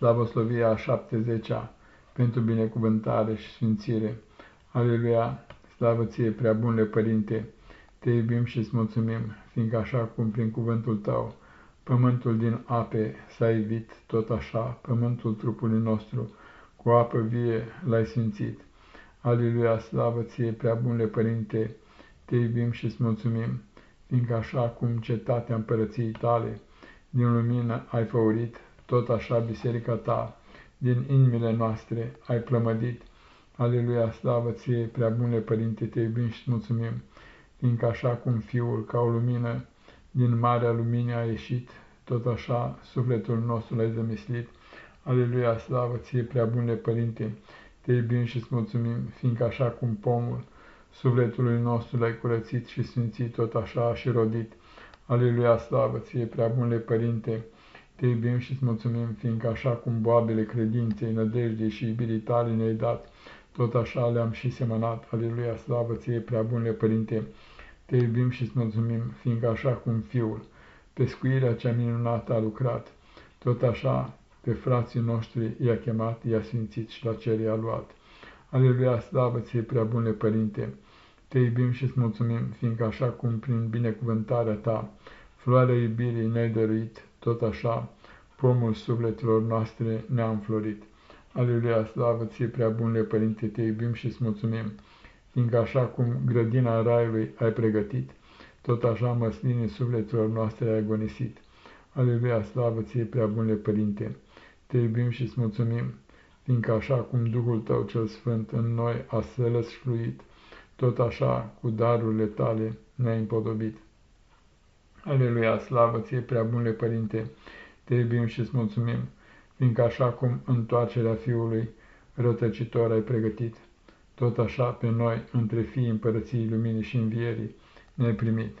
slavoslovia a 70-a, pentru binecuvântare și sfințire. Aleluia, slavă ție, prea bunle Părinte, te iubim și îți mulțumim, fiindcă așa cum prin cuvântul tău pământul din ape s-a ivit, tot așa pământul trupului nostru cu apă vie l-ai sfințit. Aleluia, slavă ție, prea bunle Părinte, te iubim și îți mulțumim, fiindcă așa cum cetatea împărăției tale din lumină ai făurit, tot așa biserica ta din inimile noastre ai plămădit. Aleluia, slavă ție, prea bunle Părinte, te iubim și mulțumim, fiindcă așa cum Fiul, ca o lumină, din marea lumină a ieșit, tot așa sufletul nostru l-ai zămislit. Aleluia, slavă ție, prea bunle Părinte, te iubim și îți mulțumim, fiindcă așa cum pomul sufletului nostru l-ai curățit și sfințit, tot așa a și rodit. Aleluia, slavă ție, prea bunle Părinte, te iubim și îți mulțumim, fiindcă așa cum boabele credinței, nădejdei și iubirii tale ne-ai dat, tot așa le-am și semănat. Aleluia, slavă ție, prea bunle Părinte, te iubim și îți mulțumim, fiindcă așa cum Fiul, pescuirea cea minunată a lucrat, tot așa pe frații noștri i-a chemat, i-a sfințit și la cer i-a luat. Aleluia, slavă ție, prea bunle Părinte, te iubim și îți mulțumim, fiindcă așa cum prin binecuvântarea ta, floarea iubirii ne-ai dăruit, tot așa, pomul sufletelor noastre ne-a înflorit. Aleluia, slavă ție, prea bunle Părinte, te iubim și îți mulțumim, fiindcă așa cum grădina raiului ai pregătit, tot așa măslinii sufletelor noastre ai agonisit. Aleluia, slavă ție, prea bunle Părinte, te iubim și îți mulțumim, fiindcă așa cum Duhul tău cel Sfânt în noi a sălăsfluit, tot așa cu darurile tale ne-ai împodobit. Aleluia, slavă ție, prea bunle Părinte, te iubim și îți mulțumim, fiindcă așa cum întoarcerea Fiului rătăcitor ai pregătit, tot așa pe noi, între fii împărăției luminii și învierii, ne-ai primit.